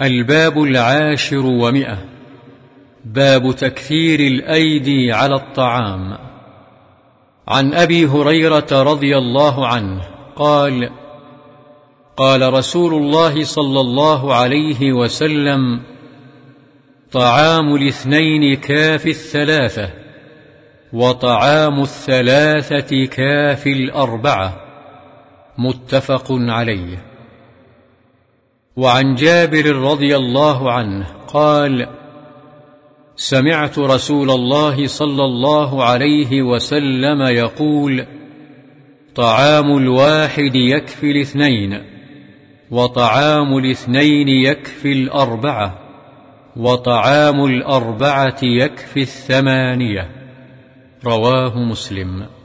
الباب العاشر ومئة. باب تكثير الأيدي على الطعام. عن أبي هريرة رضي الله عنه قال قال رسول الله صلى الله عليه وسلم طعام الاثنين كاف الثلاثة وطعام الثلاثة كاف الأربعة. متفق عليه. وعن جابر رضي الله عنه قال سمعت رسول الله صلى الله عليه وسلم يقول طعام الواحد يكفي الاثنين وطعام الاثنين يكفي الأربعة وطعام الأربعة يكفي الثمانية. رواه مسلم.